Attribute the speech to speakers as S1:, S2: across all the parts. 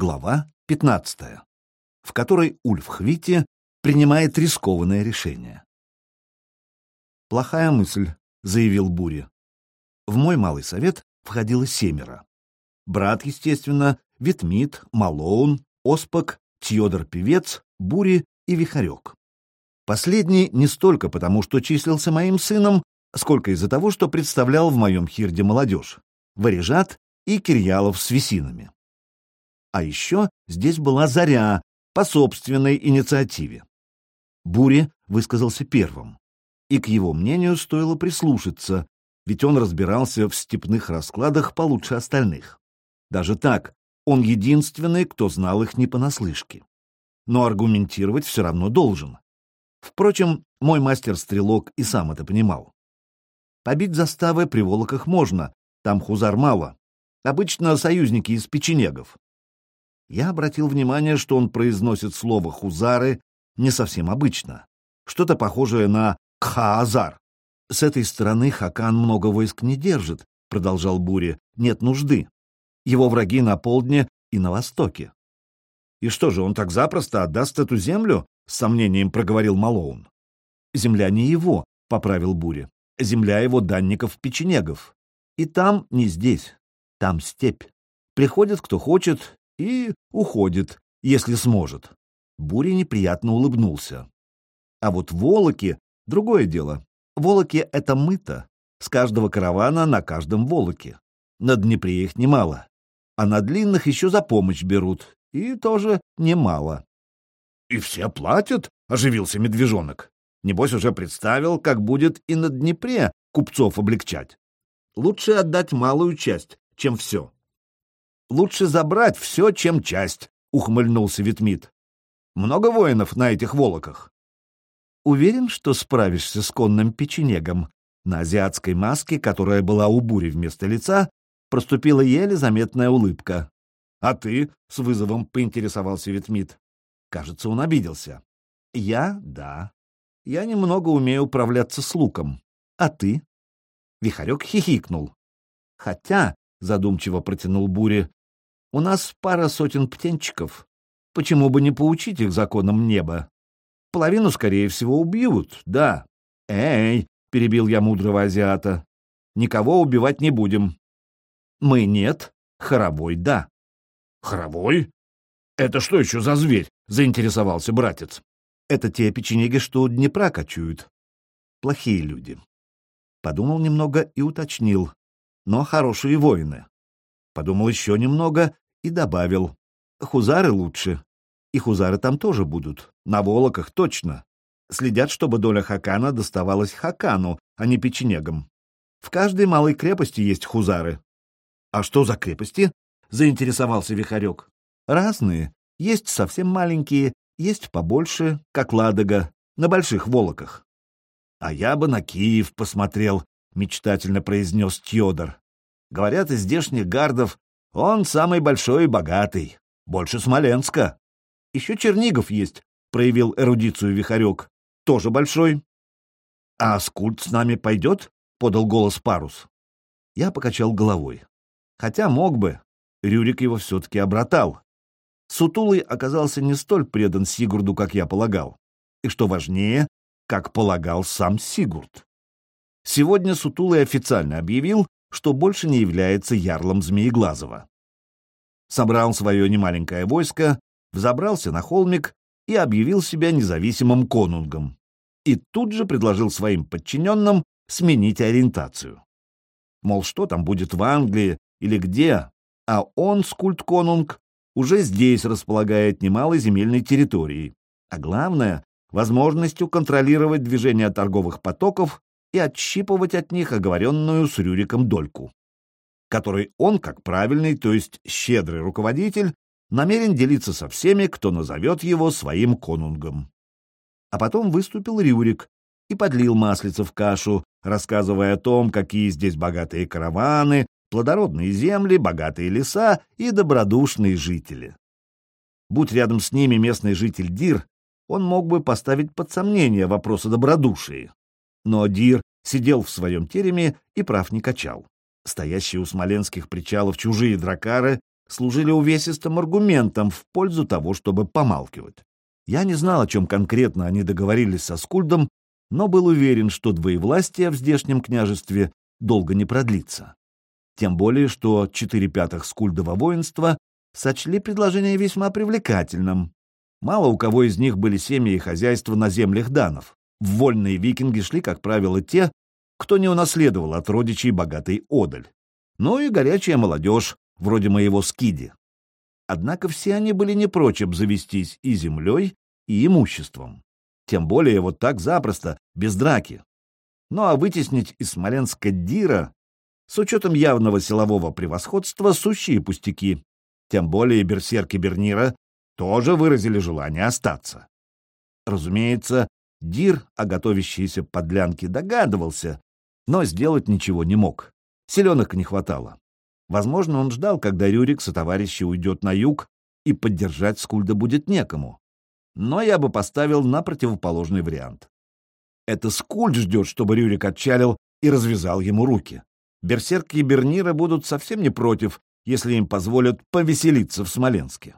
S1: Глава 15, в которой Ульф Хвити принимает рискованное решение. «Плохая мысль», — заявил Бури. В мой малый совет входило семеро. Брат, естественно, Витмит, Малоун, Оспак, Тьодор-певец, Бури и Вихарек. Последний не столько потому, что числился моим сыном, сколько из-за того, что представлял в моем хирде молодежь, Варежат и Кирьялов с висинами. А еще здесь была Заря по собственной инициативе. Бури высказался первым, и к его мнению стоило прислушаться, ведь он разбирался в степных раскладах получше остальных. Даже так, он единственный, кто знал их не понаслышке. Но аргументировать все равно должен. Впрочем, мой мастер-стрелок и сам это понимал. Побить заставы при Волоках можно, там хузар мало. Обычно союзники из печенегов. Я обратил внимание, что он произносит слово «хузары» не совсем обычно. Что-то похожее на «кхаазар». «С этой стороны Хакан много войск не держит», — продолжал Бури. «Нет нужды. Его враги на полдне и на востоке». «И что же, он так запросто отдаст эту землю?» — с сомнением проговорил Малоун. «Земля не его», — поправил Бури. «Земля его данников-печенегов. И там не здесь, там степь. Приходит кто хочет, и уходит, если сможет. Буря неприятно улыбнулся. А вот волоки — другое дело. Волоки — это мыто. С каждого каравана на каждом волоке. На Днепре их немало. А на длинных еще за помощь берут. И тоже немало. — И все платят? — оживился медвежонок. Небось уже представил, как будет и на Днепре купцов облегчать. Лучше отдать малую часть, чем все. Лучше забрать все, чем часть, — ухмыльнулся Витмит. Много воинов на этих волоках. Уверен, что справишься с конным печенегом. На азиатской маске, которая была у бури вместо лица, проступила еле заметная улыбка. — А ты? — с вызовом поинтересовался Витмит. Кажется, он обиделся. — Я — да. Я немного умею управляться с луком. А ты? Вихарек хихикнул. — Хотя, — задумчиво протянул Бури, у нас пара сотен птенчиков. Почему бы не поучить их законам неба? Половину, скорее всего, убьют, да. Эй, — перебил я мудрого азиата, — никого убивать не будем. Мы нет, хоровой — да. Хоровой? Это что еще за зверь? — заинтересовался братец. Это те печенеги, что Днепра кочуют. Плохие люди. Подумал немного и уточнил. Но хорошие воины подумал еще немного и добавил. Хузары лучше. И хузары там тоже будут. На волоках точно. Следят, чтобы доля Хакана доставалась Хакану, а не печенегам. В каждой малой крепости есть хузары. — А что за крепости? — заинтересовался Вихарек. — Разные. Есть совсем маленькие, есть побольше, как Ладога, на больших волоках. — А я бы на Киев посмотрел, — мечтательно произнес Тьодор. Говорят, из здешних гардов он самый большой и богатый, больше Смоленска. Еще Чернигов есть, проявил эрудицию Вихарек, тоже большой. — А скульт с нами пойдет? — подал голос Парус. Я покачал головой. Хотя мог бы. Рюрик его все-таки обратал. Сутулый оказался не столь предан Сигурду, как я полагал. И что важнее, как полагал сам Сигурд. Сегодня Сутулый официально объявил, что больше не является ярлом Змееглазова. Собрал свое немаленькое войско, взобрался на холмик и объявил себя независимым конунгом. И тут же предложил своим подчиненным сменить ориентацию. Мол, что там будет в Англии или где, а он, скульт-конунг, уже здесь располагает немалой земельной территорией, а главное — возможностью контролировать движение торговых потоков и отщипывать от них оговоренную с Рюриком дольку, которой он, как правильный, то есть щедрый руководитель, намерен делиться со всеми, кто назовет его своим конунгом. А потом выступил Рюрик и подлил маслица в кашу, рассказывая о том, какие здесь богатые караваны, плодородные земли, богатые леса и добродушные жители. Будь рядом с ними местный житель Дир, он мог бы поставить под сомнение вопрос о добродушии. Но Дир сидел в своем тереме и прав не качал. Стоящие у смоленских причалов чужие дракары служили увесистым аргументом в пользу того, чтобы помалкивать. Я не знал, о чем конкретно они договорились со Скульдом, но был уверен, что двоевластие в здешнем княжестве долго не продлится. Тем более, что четыре пятых Скульдова воинства сочли предложение весьма привлекательным. Мало у кого из них были семьи и хозяйства на землях данов. В вольные викинги шли, как правило, те, кто не унаследовал от родичей богатый одаль. Ну и горячая молодежь, вроде моего скиди. Однако все они были не прочь обзавестись и землей, и имуществом. Тем более вот так запросто, без драки. Ну а вытеснить из Смоленска Дира, с учетом явного силового превосходства, сущие пустяки. Тем более берсерки Бернира тоже выразили желание остаться. Разумеется, Дир о готовящейся подлянке догадывался, но сделать ничего не мог. Селенок не хватало. Возможно, он ждал, когда Рюрик со товарищи уйдет на юг, и поддержать Скульда будет некому. Но я бы поставил на противоположный вариант. Это Скульд ждет, чтобы Рюрик отчалил и развязал ему руки. Берсерки и Бернира будут совсем не против, если им позволят повеселиться в Смоленске.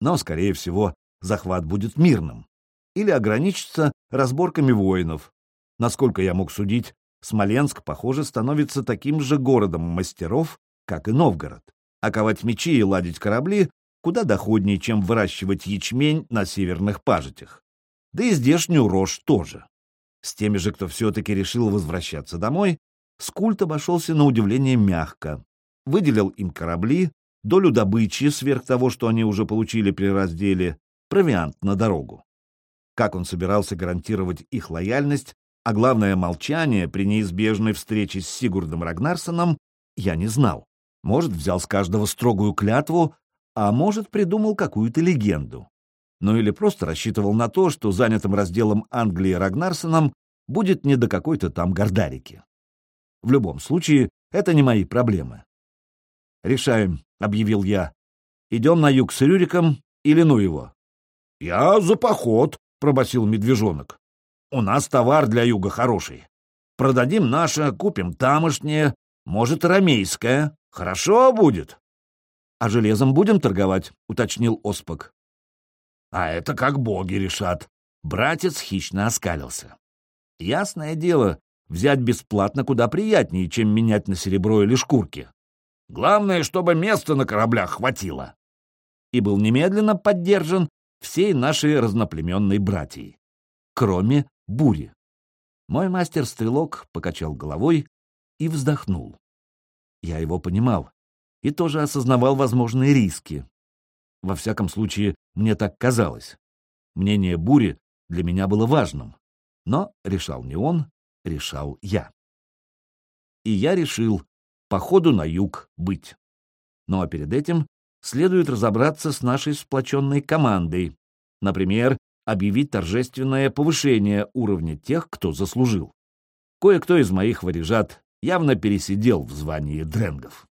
S1: Но, скорее всего, захват будет мирным или ограничится разборками воинов. Насколько я мог судить, Смоленск, похоже, становится таким же городом мастеров, как и Новгород. А ковать мечи и ладить корабли куда доходнее, чем выращивать ячмень на северных пажитях. Да и здешнюю рожь тоже. С теми же, кто все-таки решил возвращаться домой, Скульт обошелся на удивление мягко. Выделил им корабли, долю добычи сверх того, что они уже получили при разделе, провиант на дорогу. Как он собирался гарантировать их лояльность, а главное молчание при неизбежной встрече с Сигурдом Рагнарсоном, я не знал. Может, взял с каждого строгую клятву, а может, придумал какую-то легенду. Ну или просто рассчитывал на то, что занятым разделом Англии Рагнарсоном будет не до какой-то там гордарики. В любом случае, это не мои проблемы. «Решаем», — объявил я. «Идем на юг с Рюриком или ну его?» «Я за поход», — пробасил медвежонок. «У нас товар для юга хороший. Продадим наше, купим тамошнее, может, ромейское. Хорошо будет». «А железом будем торговать?» — уточнил Оспок. «А это как боги решат». Братец хищно оскалился. «Ясное дело, взять бесплатно куда приятнее, чем менять на серебро или шкурки. Главное, чтобы места на кораблях хватило». И был немедленно поддержан всей нашей разноплеменной братьей, кроме бури. Мой мастер-стрелок покачал головой и вздохнул. Я его понимал и тоже осознавал возможные риски. Во всяком случае, мне так казалось. Мнение Бури для меня было важным, но решал не он, решал я. И я решил по ходу на юг быть. Ну а перед этим следует разобраться с нашей сплоченной командой, например, объявить торжественное повышение уровня тех, кто заслужил. Кое-кто из моих варежат явно пересидел в звании дренгов.